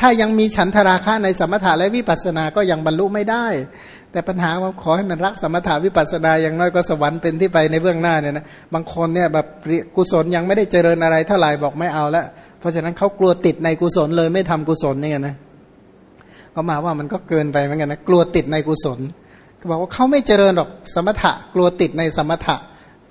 ถ้ายังมีฉันทราคะในสมถะและวิปัสสนาก็ยังบรรลุไม่ได้ แต่ปัญหาว่าขอให้มันรักสมถะวิปัสสนาอย่างน้อยก็สวรรค์เป็นที่ไปในเบื้องหน้าเนี่ยนะบางคนเนี่ยแบบกุศลยังไม่ได้เจริญอะไรเท่าไหร่บอกไม่เอาแล้วเพราะฉะนั้นเขากลัวติดในกุศลเลยไม่ทำกุศลเนี่ยนะเขามาว่ามันก็เกินไปเหมือนกันนะกลัวติดในกุศลเขาบอกว่าเขาไม่เจริญหรอกสมถะกลัวติดในสมถะ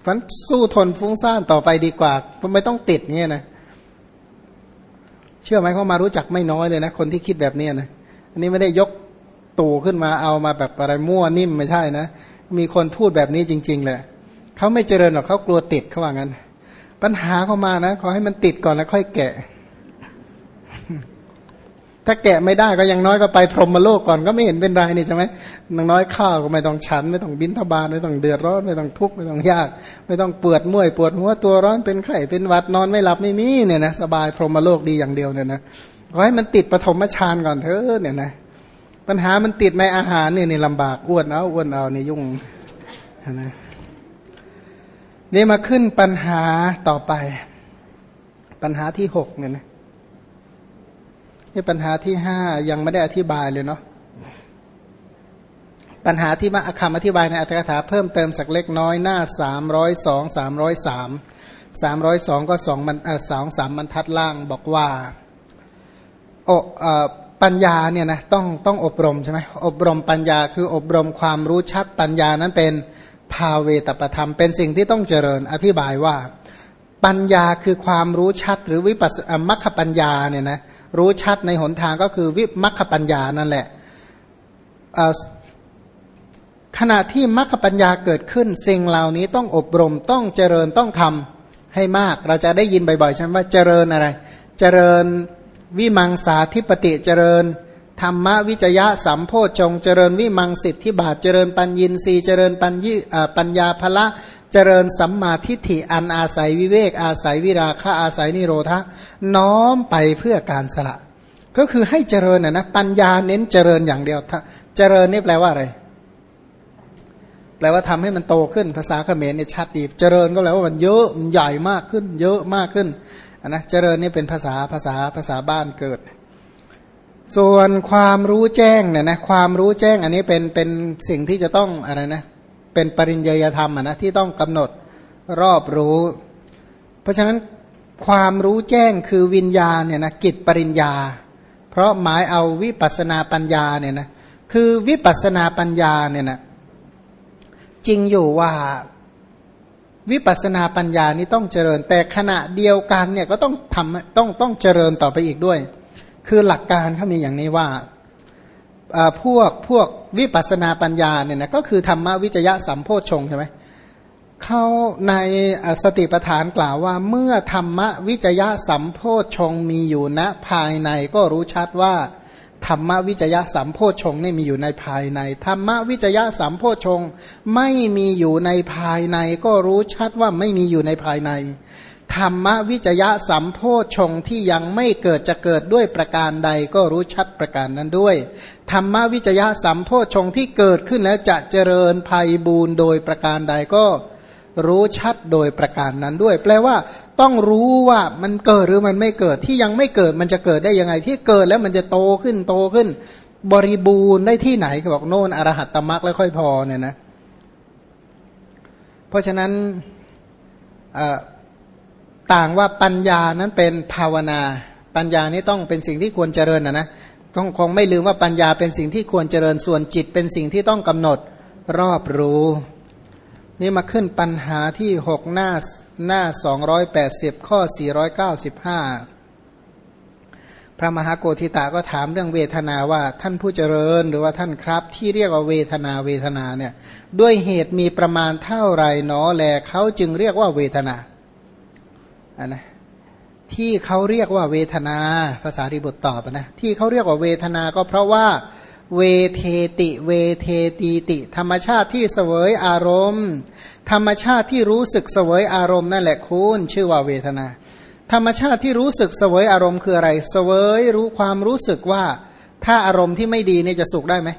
เพราะสู้ทนฟุ้งซ่านต่อไปดีกว่าไม่ต้องติดเงี้ยนะ เชื่อไหมเขามารู้จักไม่น้อยเลยนะคนที่คิดแบบนี้นะอันนี้ไม่ได้ยกตู่ขึ้นมาเอามาแบบอะไรมั่วนิ่มไม่ใช่นะ มีคนพูดแบบนี้จริง ๆ เลยเขาไม่เจริญหรอกเขากลัวติดเขาว่างั้น ปัญหาเข้ามานะขอให้มันติดก่อนแล้วค่อยแกะ ถ้าแกะไม่ได้ก็ยังน้อยก็ไปพรหมโลกก่อนก็ไม่เห็นเป็นไรนี่ใช่ไหมนางน้อยข้าวก็ไม่ต้องฉัน ไม่ต้องบินทบาทไม่ต้องเดือดร้อนไม่ต้องทุกข์ไม่ต้องยาก ไม่ต้องปวดเมื่อยปวดหัวตัวร้อนเป็นไข้เป็นหวัดนอนไม่หลับไม่มีเนี่ยนะสบายพรหมโลกดีอย่างเดียวเนี่ยนะขอให้มันติดปฐมฌานก่อนเถอะเนี่ยนะปัญหามันติดในอาหารเนี่ยนี่ลำบากอ้วนเอาอ้วนเอานี่ยุ่งนะนี่มาขึ้นปัญหาต่อไป ปัญหาที่หกเนี่ยนะ นี่ปัญหาที่ห้ายังไม่ได้อธิบายเลยเนาะปัญหาที่มาคำอธิบายในอัตถกถาเพิ่มเติมสักเล็กน้อยหน้าสามร้อยสองสามร้อยสามสามร้อยสองก็สองมันสองสามบรรทัดล่างบอกว่าโอปัญญาเนี่ยนะต้องต้องอบรมใช่ไหมอบรมปัญญาคืออบรมความรู้ชัดปัญญานั้นเป็นภาเวตประธรรม เป็นสิ่งที่ต้องเจริญอธิบายว่า ปัญญาคือความรู้ชัดหรือวิปัสสมัคคปัญญาเนี่ยนะ รู้ชัดในหนทางก็คือวิมัคคปัญญานั่นแหละขณะที่มัคคปัญญาเกิดขึ้น สิ่งเหล่านี้ต้องอบรมต้องเจริญต้องทำให้มาก เราจะได้ยินบ่อยๆใช่ไหมว่าเจริญอะไร เจริญวิมังสาธิปติเจริญ ธรรมวิจยะสัมโพชงเจริญวิมังสิทธิบาทเจริญปัญญินรีเจริญปัญญปัญญาภละเจริญสัมมาทิฏฐิอันอาศัยวิเวกอาศัยวิราคะอาศัยนิโรธะน้อมไปเพื่อการสละ ก็คือให้เจริญนะนะปัญญาเน้นเจริญอย่างเดียวเจริญนี่แปลว่าอะไร แปลว่าทำให้มันโตขึ้นภาษาเขมรเนี่ยชัดดีเจริญก็แปลว่ามันเยอะมันใหญ่มากขึ้น เยอะมากขึ้นนะเจริญนี่เป็นภาษาภาษาภาษาบ้านเกิด ส่วนความรู้แจ้งเนี่ยนะความรู้แจ้งอันนี้เป็นเป็นสิ่งที่จะต้องอะไรนะเป็นปริญญาธรรมนะที่ต้องกำหนดรอบรู้ เพราะฉะนั้นความรู้แจ้งคือวิญญาณเนี่ยนะกิจปริญญา เพราะหมายเอาวิปัสนาปัญญาเนี่ยนะคือวิปัสนาปัญญาเนี่ยนะจริงอยู่ว่าวิปัสนาปัญญานี้ต้องเจริญ แต่ขณะเดียวกันเนี่ยก็ต้องทำต้องต้องเจริญต่อไปอีกด้วย คือหลักการเขามีอย่างนี้ว่าพวกพวกวิปัสนาปัญญาเนี่ยนะก็คือธรรมวิจยะสัมโพชงใช่ไหมเขาในสติปัฏฐานกล่าวว่า เมื่อธรรมวิจยะสัมโพชงมีอยู่ณภายในก็รู้ชัดว่าธรรมวิจยะสัมโพชงนี่มีอยู่ในภายใน ธรรมวิจยะสัมโพชงไม่มีอยู่ในภายใน ก็รู้ชัดว่าไม่มีอยู่ในภายใน ธรรมวิจยะสัมโพชงที่ยังไม่เกิดจะเกิดด้วยประการใดก็รู้ชัดประการนั้นด้วย ธรรมวิจยะสัมโพชงที่เกิดขึ้นแล้วจะเจริญภัยบูนโดยประการใดก็รู้ชัดโดยประการนั้นด้วย แปลว่า ต้องรู้ว่ามันเกิดหรือมันไม่เกิดที่ยังไม่เกิดมันจะเกิดได้ยังไง ที่เกิดแล้วมันจะโตขึ้นโตขึ้น บริบูรณ์ได้ที่ไหนเขาบอกโน่นอรหัตตมรักแล้วค่อยพอเนี่ยนะ เพราะฉะนั้น ต่างว่าปัญญานั้นเป็นภาวนา ปัญญานี้ต้องเป็นสิ่งที่ควรเจริญนะนะต้องคงไม่ลืมว่าปัญญาเป็นสิ่งที่ควรเจริญส่วนจิตเป็นสิ่งที่ต้องกำหนดรอบรู้ นี่มาขึ้นปัญหาที่หกหน้าหน้าสองร้อยแปดสิบข้อสี่ร้อยเก้าสิบห้าพระมหาโกธิตาก็ถามเรื่องเวทนาว่าท่านผู้เจริญหรือว่าท่านครับ ที่เรียกว่าเวทนาเวทนาเนี่ยด้วยเหตุมีประมาณเท่าไรหนอแลเขาจึงเรียกว่าเวทนา นนะที่เขาเรียกว่าเวทนาภาษาริบุตอบนะที่เขาเรียกว่าเวทนาก็เพราะว่าเวเทติ เวเทตีติ ธรรมชาติที่เสวยอารมณ์ ธรรมชาติที่รู้สึกเสวยอารมณ์นั่นแหละคุณชื่อว่าเวทนา ธรรมชาติที่รู้สึกเสวยอารมณ์คืออะไร เสวยรู้ความรู้สึกว่า ถ้าอารมณ์ที่ไม่ดีนี่จะสุขได้ไหม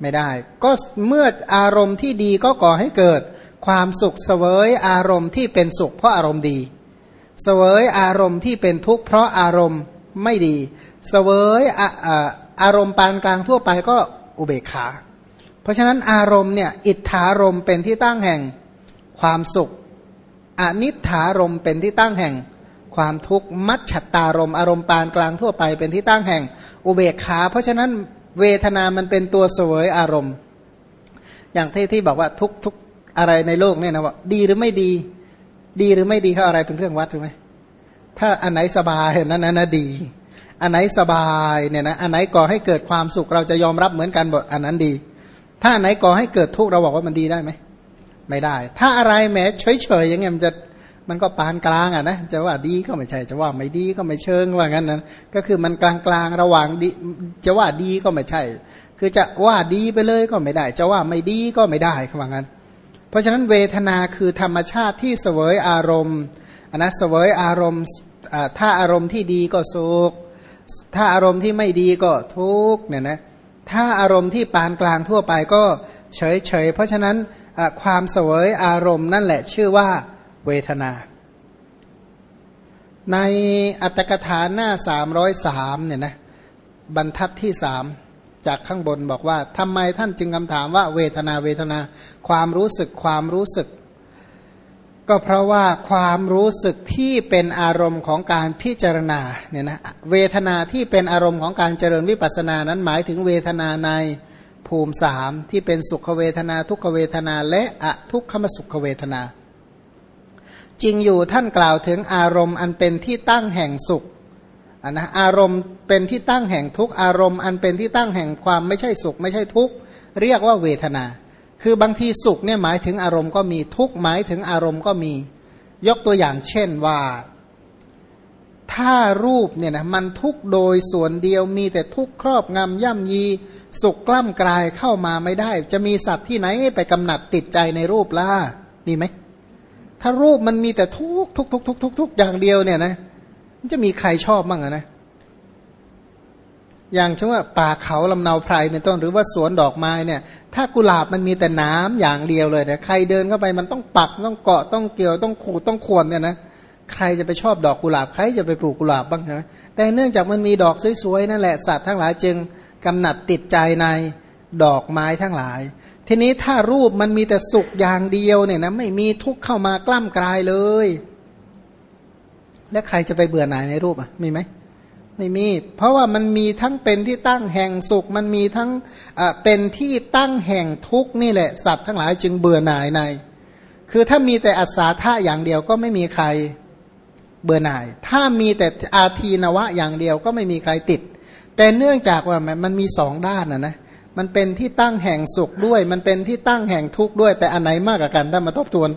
ไม่ได้ ก็เมื่ออารมณ์ที่ดีก็ก่อให้เกิด ความสุขเสวยอารมณ์ที่เป็นสุขเพราะอารมณ์ดี เสวยอารมณ์ที่เป็นทุกข์เพราะอารมณ์ไม่ดีเสวยออารมณ์ปานกลางทั่วไปก็อุเบกขา เพราะฉะนั้นอารมณ์เนี่ยอิทธารมณ์เป็นที่ตั้งแห่งความสุข อนิถารมณ์เป็นที่ตั้งแห่งความทุกข์มัจฉตารมณ์อารมณ์ปานกลางทั่วไปเป็นที่ตั้งแห่งอุเบกขา เพราะฉะนั้นเวทนามันเป็นตัวเสวยอารมณ์ อย่างที่ที่บอกว่าทุกทุกอะไรในโลกเนี่ยนะว่าดีหรือไม่ดี ดีหรือไม่ดีเขาอะไรเป็นเครื่องวัดถูกไหมถ้าอันไหนสบายนั้นนะดี อันไหนสบายเนี่ยนะอันไหนก่อให้เกิดความสุขเราจะยอมรับเหมือนกันหมดอันนั้นดี ถ้าอันไหนก่อให้เกิดทุกข์เราบอกว่ามันดีได้ไหมไม่ได้ ถ้าอะไรแม้เฉยๆอย่างเงี้ยมันจะมันก็ปานกลางอะนะจะว่าดีก็ไม่ใช่ จะว่าไม่ดีก็ไม่เชิงว่างั้นนะก็คือมันกลางกลางระหว่างดีจะว่าดีก็ไม่ใช่ คือจะว่าดีไปเลยก็ไม่ได้ จะว่าไม่ดีก็ไม่ได้คำว่างั้น ราะฉะนั้นเวทนาคือธรรมชาติที่เสวยอารมณ์นนะเสวยอารมณ์ถ้าอารมณ์ที่ดีก็สุข ถ้าอารมณ์ที่ไม่ดีก็ทุกข์เนี่ยนะถ้าอารมณ์ที่ปานกลางทั่วไปก็เฉยเฉยเพราะฉะนั้นความเสวยอารมณ์นั่นแหละชื่อว่าเวทนา ในอัตถกถาหน้าสามร้อยสามเนี่ยนะบรรทัดที่สาม จากข้างบนบอกว่าทำไมท่านจึงคำถามว่าเวทนาเวทนา ความรู้สึกความรู้สึก ก็เพราะว่าความรู้สึกที่เป็นอารมณ์ของการพิจารณาเนี่ยนะเวทนาที่เป็นอารมณ์ของการเจริญวิปัสสนานั้นหมายถึงเวทนาในภูมิสามที่เป็นสุขเวทนา ทุกขเวทนา และอะทุกขมสุขเวทนา จริงอยู่ท่านกล่าวถึงอารมณ์อันเป็นที่ตั้งแห่งสุข นนะอารมณ์เป็นที่ตั้งแห่งทุกอารมณ์ อันเป็นที่ตั้งแห่งความไม่ใช่สุข ไม่ใช่ทุกเรียกว่าเวทนา คือบางทีสุขเนี่ยหมายถึงอารมณ์ก็มีทุกหมายถึงอารมณ์ก็มี ยกตัวอย่างเช่นว่า ถ้ารูปเนี่ยนะมันทุกโดยส่วนเดียวมีแต่ทุกครอบงำย่ำยี สุขกล้ำกลายเข้ามาไม่ได้ จะมีสัตว์ที่ไหนไปกำหนัดติดใจในรูปล่ะมีไหมถ้ารูปมันมีแต่ทุกทุกทุกทุกทุกทุกอย่างเดียวเนี่ยนะ จะมีใครชอบบ้างอะนะ อย่างเช่นว่าป่าเขาลำเนาไพรเป็นต้นหรือว่าสวนดอกไม้เนี่ย ถ้ากุหลาบมันมีแต่น้ำอย่างเดียวเลยเนี่ยใครเดินเข้าไปมันต้องปักต้องเกาะต้องเกี่ยวต้องขูดต้องขวนเนี่ยนะใครจะไปชอบดอกกุหลาบใครจะไปปลูกกุหลาบบ้างใช่ไหมแต่เนื่องจากมันมีดอกสวยๆนั่นแหละสัตว์ทั้งหลายจึงกำหนัดติดใจในดอกไม้ทั้งหลาย ทีนี้ถ้ารูปมันมีแต่สุขอย่างเดียวเนี่ยนะไม่มีทุกข์เข้ามากล้ำกลายเลย แล้วใครจะไปเบื่อหน่ายในรูปอะมีไหมไม่มี เพราะว่ามันมีทั้งเป็นที่ตั้งแห่งสุข มันมีทั้งเป็นที่ตั้งแห่งทุกข์นี่แหละ สัตว์ทั้งหลายจึงเบื่อหน่ายใน คือถ้ามีแต่อัศาธาอย่างเดียวก็ไม่มีใครเบื่อหน่าย ถ้ามีแต่อาทีนวะอย่างเดียวก็ไม่มีใครติด แต่เนื่องจากว่ามันมีสองด้านนะนะ มันเป็นที่ตั้งแห่งสุขด้วย มันเป็นที่ตั้งแห่งทุกข์ด้วย แต่อันไหนมากกว่ากันถ้ามาทบทวน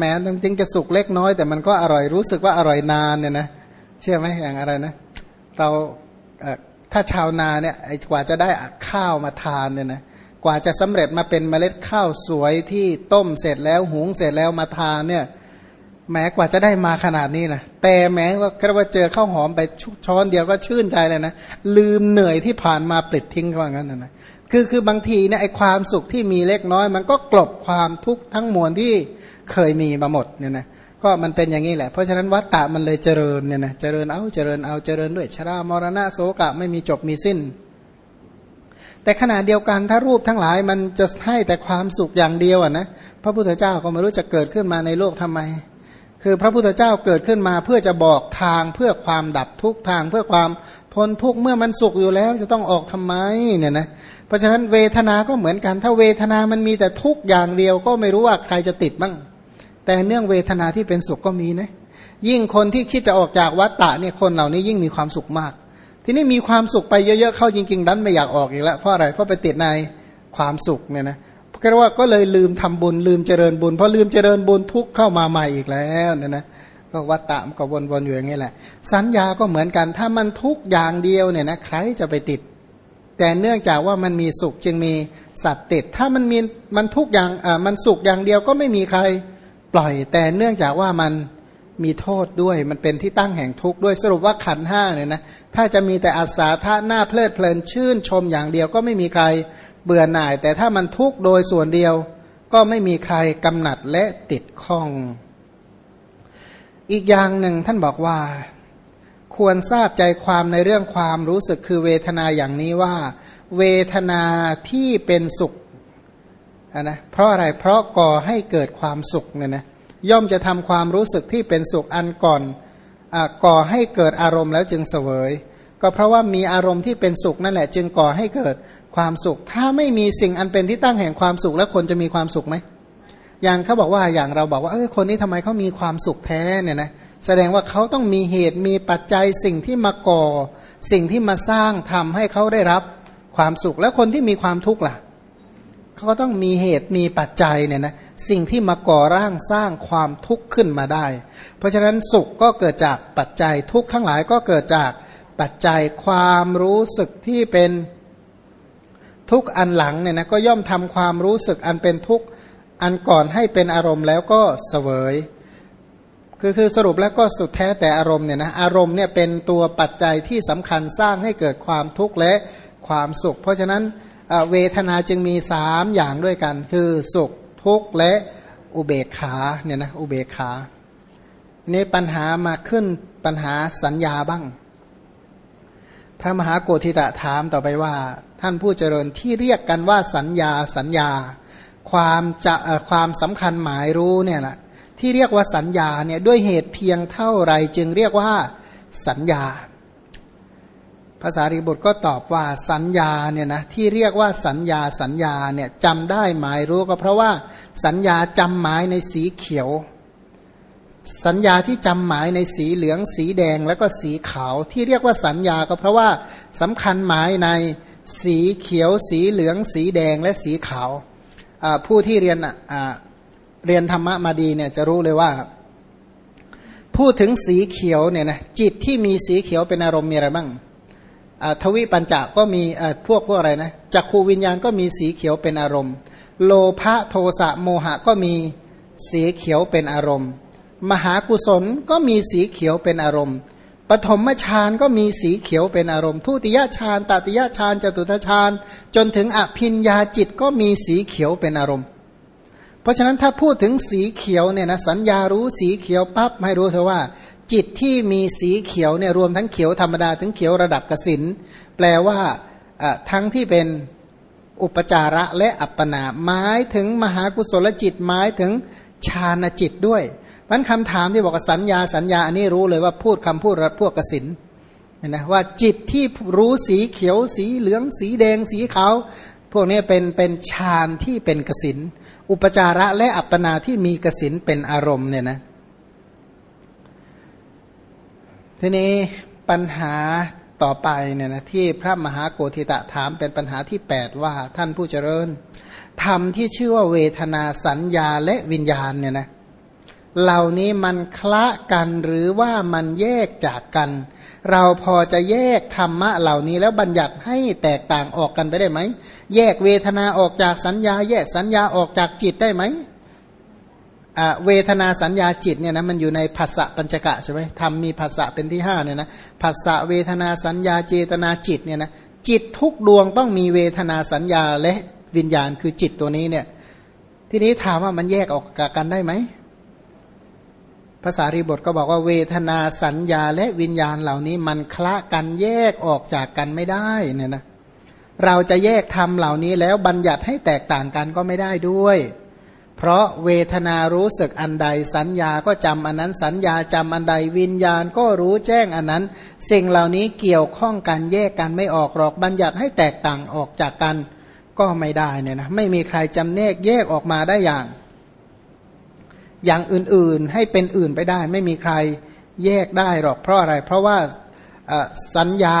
แม้จริงจะสุขเล็กน้อย แต่มันก็อร่อยรู้สึกว่าอร่อยนานเนี่ยนะเชื่อไหมอย่างอะไรนะ เราถ้าชาวนาเนี่ยกว่าจะได้ข้าวมาทานเนี่ยนะกว่าจะสำเร็จมาเป็นเมล็ดข้าวสวยที่ต้มเสร็จแล้วหุงเสร็จแล้วมาทานเนี่ยแม้กว่าจะได้มาขนาดนี้นะแต่แม้ว่าก็ว่าเจอข้าวหอมไปชุกช้อนเดียวก็ชื่นใจเลยนะลืมเหนื่อยที่ผ่านมาปลิดทิ้งว่างั้นนะ คือคือบางทีเนี่ยไอความสุขที่มีเล็กน้อย มันก็กลบความทุกข์ทั้งมวลที่เคยมีมาหมดเนี่ยนะก็มันเป็นอย่างนี้แหละ เพราะฉะนั้นวัตตะมันเลยเจริญเนี่ยนะเจริญเอาเจริญเอาเจริญด้วยชรามรณะโสกะไม่มีจบมีสิ้น แต่ขณะเดียวกันถ้ารูปทั้งหลายมันจะให้แต่ความสุขอย่างเดียวอะนะพระพุทธเจ้าก็ไม่รู้จะเกิดขึ้นมาในโลกทำไม คือพระพุทธเจ้าเกิดขึ้นมาเพื่อจะบอกทางเพื่อความดับทุกทางเพื่อความพ้นทุกเมื่อมันสุขอยู่แล้วจะต้องออกทำไมเนี่ยนะ เพราะฉะนั้นเวทนา ก็เหมือนกัน ถ้าเวทนามันมีแต่ทุกอย่างเดียว ก็ไม่รู้ว่าใครจะติดบ้าง แต่เนื่องเวทนาที่เป็นสุขก็มีนะ ยิ่งคนที่คิดจะออกจากวัฏฏะเนี่ย คนเหล่านี้ยิ่งมีความสุขมาก ทีนี้มีความสุขไปเยอะๆเข้าจริงๆดันไม่อยากออกอีกแล้ว เพราะอะไร เพราะไปติดในความสุขเนี่ยนะก็ว่าก็เลยลืมทำบุญลืมเจริญบุญพอลืมเจริญบุญทุกเข้ามาใหม่อีกแล้วเนี่ยนะก็วัตตะมก็วนๆอยู่อย่างนี้แหละ สัญญาก็เหมือนกันถ้ามันทุกอย่างเดียวเนี่ยนะใครจะไปติด แต่เนื่องจากว่ามันมีสุขจึงมีสัตว์ติด ถ้ามันมีมันทุกอย่างอ่ามันสุขอย่างเดียวก็ไม่มีใครปล่อย แต่เนื่องจากว่ามันมีโทษด้วย มันเป็นที่ตั้งแห่งทุกข์ด้วยสรุปว่าขันห้าเนี่ยนะถ้าจะมีแต่อาสาท่าหน้าเพลิดเพลินชื่นชมอย่างเดียวก็ไม่มีใครเบื่อหน่าย แต่ถ้ามันทุกข์โดยส่วนเดียว ก็ไม่มีใครกำหนัดและติดข้อง อีกอย่างหนึ่งท่านบอกว่า ควรทราบใจความในเรื่องความรู้สึกคือเวทนาอย่างนี้ว่า เวทนาที่เป็นสุขนะเพราะอะไรเพราะก่อให้เกิดความสุขเนี่ยนะย่อมจะทำความรู้สึกที่เป็นสุขอันก่อนอก่อให้เกิดอารมณ์แล้วจึงเสวย ก็เพราะว่ามีอารมณ์ที่เป็นสุขนั่นแหละ จึงก่อให้เกิดความสุข ถ้าไม่มีสิ่งอันเป็นที่ตั้งแห่งความสุขแล้วคนจะมีความสุขไหมอย่างเขาบอกว่าอย่างเราบอกว่าเออคนนี้ทำไมเขามีความสุขแท้เนี่ยนะ แสดงว่าเขาต้องมีเหตุมีปัจจัยสิ่งที่มาก่อ สิ่งที่มาสร้างทำให้เขาได้รับความสุข แล้วคนที่มีความทุกข์ล่ะเขาก็ต้องมีเหตุมีปัจจัยเนี่ยนะสิ่งที่มาก่อร่างสร้างความทุกข์ขึ้นมาได้ เพราะฉะนั้นสุขก็เกิดจากปัจจัยทุกข์ทั้งหลายก็เกิดจากปัจจัยความรู้สึกที่เป็นทุกข์อันหลังเนี่ยนะก็ย่อมทำความรู้สึกอันเป็นทุกข์อันก่อนให้เป็นอารมณ์แล้วก็เสวย คือคือสรุปแล้วก็สุดแท้แต่อารมณ์เนี่ยนะอารมณ์เนี่ยเป็นตัวปัจจัยที่สำคัญสร้างให้เกิดความทุกข์และความสุข เพราะฉะนั้นเวทนาจึงมีสามอย่างด้วยกัน คือสุขทุกข์และอุเบกขาเนี่ยนะอุเบกขานี่ปัญหามาขึ้นปัญหาสัญญาบ้าง พระมหาโกธิตะถามต่อไปว่า ท่านผู้เจริญที่เรียกกันว่าสัญญาสัญญา ความจะความสำคัญหมายรู้เนี่ยนะ ที่เรียกว่าสัญญาเนี่ยด้วยเหตุเพียงเท่าไรจึงเรียกว่าสัญญา ภาษาริบุตรก็ตอบว่าสัญญาเนี่ยนะที่เรียกว่าสัญญาสัญญาเนี่ยจำได้หมายรู้ก็เพราะว่าสัญญาจำหมายในสีเขียว สัญญาที่จำหมายในสีเหลืองสีแดงแล้วก็สีขาวที่เรียกว่าสัญญาก็เพราะว่าสำคัญหมายในสีเขียว สีเหลือง สีแดงและสีขาวผู้ที่เรียน เรียนธรรมะมาดีเนี่ยจะรู้เลยว่า พูดถึงสีเขียวเนี่ยนะจิตที่มีสีเขียวเป็นอารมณ์มีอะไรบ้างทวิปัญจาก็มีพวกพวกอะไรนะจักขูวิญญาณก็มีสีเขียวเป็นอารมณ์ โลภะโทสะโมหะก็มีสีเขียวเป็นอารมณ์ มหากุศลก็มีสีเขียวเป็นอารมณ์ ปฐมฌานก็มีสีเขียวเป็นอารมณ์ทุติยฌานตติยฌานจตุตฌานจนถึงอภินญาจิตก็มีสีเขียวเป็นอารมณ์ เพราะฉะนั้นถ้าพูดถึงสีเขียวเนี่ยนะสัญญารู้สีเขียวปั๊บให้รู้เถอะว่า จิตที่มีสีเขียวเนี่ยรวมทั้งเขียวธรรมดาถึงเขียวระดับกสินแปลว่าทั้งที่เป็นอุปจาระและอัปปนาหมายถึงมหากุศลจิตหมายถึงฌานจิตด้วยมันคำถามที่บอกสัญญาสัญญาอันนี้รู้เลยว่าพูดคำพูดพวกกสินนะว่าจิตที่รู้สีเขียวสีเหลือง สีแดงสีขาวพวกนี้เป็นเป็นฌานที่เป็นกสิน อุปจาระและอัปปนาที่มีกสินเป็นอารมณ์เนี่ยนะทีนี้ปัญหาต่อไปเนี่ยนะที่พระมหาโกธิตะถามเป็นปัญหาที่ 8 ว่าท่านผู้เจริญธรรมที่ชื่อว่าเวทนาสัญญาและวิญญาณเนี่ยนะ เหล่านี้มันคละกันหรือว่ามันแยกจากกัน เราพอจะแยกธรรมะเหล่านี้แล้วบัญญัติให้แตกต่างออกกันไปได้ไหม แยกเวทนาออกจากสัญญา แยกสัญญาออกจากจิตได้ไหมเวทนาสัญญาจิตเนี่ยนะมันอยู่ในภาษะปัญจกะใช่ไหมทำมีภาษะเป็นที่ห้าเนี่ยนะภาษะเวทนาสัญญาเจตนาจิตเนี่ยนะจิตทุกดวงต้องมีเวทนาสัญญาและวิญญาณคือจิตตัวนี้เนี่ย ทีนี้ถามว่ามันแยกออกกันได้ไหม ภาษารีบทก็บอกว่าเวทนาสัญญาและวิญญาณเหล่านี้มันคละกันแยกออกจากกันไม่ได้เนี่ยนะเราจะแยกธรรมเหล่านี้แล้วบัญญัติให้แตกต่างกันก็ไม่ได้ด้วย เพราะเวทนารู้สึกอันใดสัญญาก็จำอันนั้นสัญญาจำอันใดวิญญาณก็รู้แจ้งอันนั้น สิ่งเหล่านี้เกี่ยวข้องกันแยกกันไม่ออกหรอกบัญญัติให้แตกต่างออกจากกันก็ไม่ได้เนี่ยนะไม่มีใครจำแนกแยกออกมาได้อย่าง อย่างอื่นๆให้เป็นอื่นไปได้ ไม่มีใครแยกได้หรอกเพราะอะไร เพราะว่าสัญญา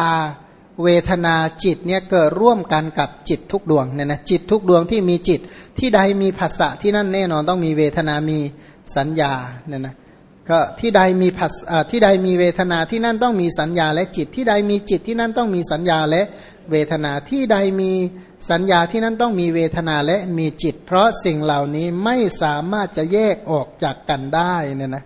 เวทนาจิตเนี่ยเกิดร่วมกันกับจิตทุกดวงเนี่ยนะจิตทุกดวงที่มีจิตที่ใดมีภาษะที่นั่นแน่นอนต้องมีเวทนามีสัญญาเนี่ยนะก็ที่ใดมีภาษที่ใดมีเวทนาที่นั่นต้องมีสัญญาและจิตที่ใดมีจิตที่นั่นต้องมีสัญญาและ เวทนาที่ใดมีสัญญาที่นั่นต้องมีเวทนาและมีจิต เพราะสิ่งเหล่านี้ไม่สามารถจะแยกออกจากกันได้เนี่ยนะ